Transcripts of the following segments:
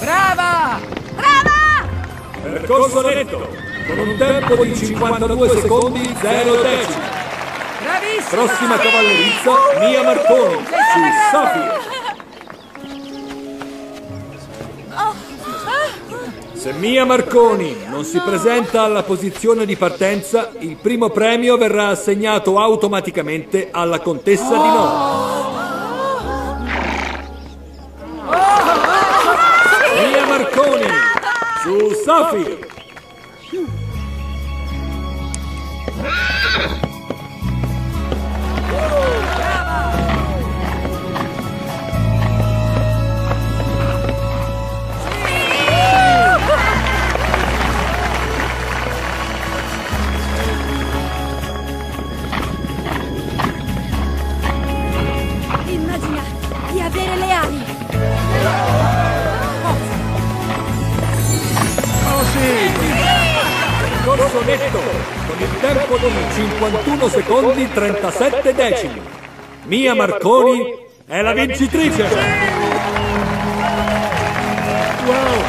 Brava! Percorso netto, con un tempo di 52 secondi 0 decimi. Bravissima! Prossima cavallerizza, Mia Marconi, su Safir. Se Mia Marconi non si presenta alla posizione di partenza, il primo premio verrà assegnato automaticamente alla contessa di No. Su Safir. Immagina di avere le ali. Corso netto, con il tempo di 51 secondi 37 decimi. Mia Marconi è la vincitrice. Wow!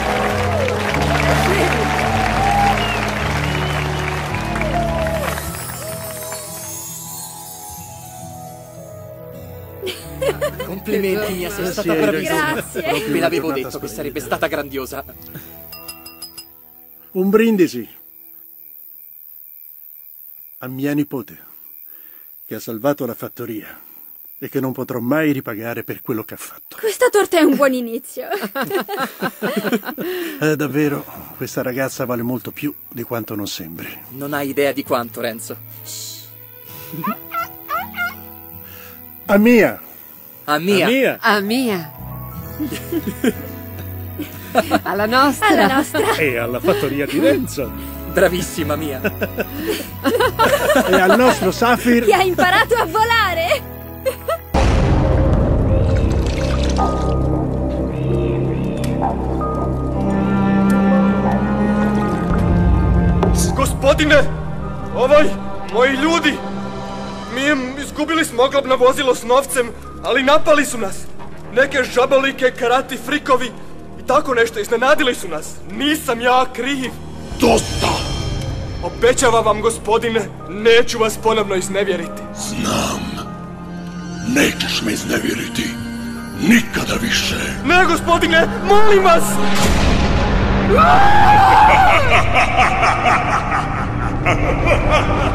Complimenti, Mia, sei stata bravissima. grazie. Non ve l'avevo detto che sarebbe stata grandiosa. Un brindisi a mia nipote, che ha salvato la fattoria e che non potrò mai ripagare per quello che ha fatto. Questa torta è un buon inizio. Eh, davvero, questa ragazza vale molto più di quanto non sembri. Non hai idea di quanto, Renzo. A mia! A Mia. Mia! A mia. Alla nostra. Alla nostra. E alla fattoria di Renzo! Bravissima Mia. E al nostro Safir! Che ha imparato a volare. Gospodine, ovaj, moji ljudi, mi izgubili smo oklopno vozilo s novcem, ali napali su nas. Neke žabolike, karati, frikovi tako nešto, iznenadili su nas. Nisam ja kriv. Dosta! Obećavam vam, gospodine, neću vas ponovno iznevjeriti. Znam. Nećeš me iznevjeriti. Nikada više. Ne, gospodine, molim vas!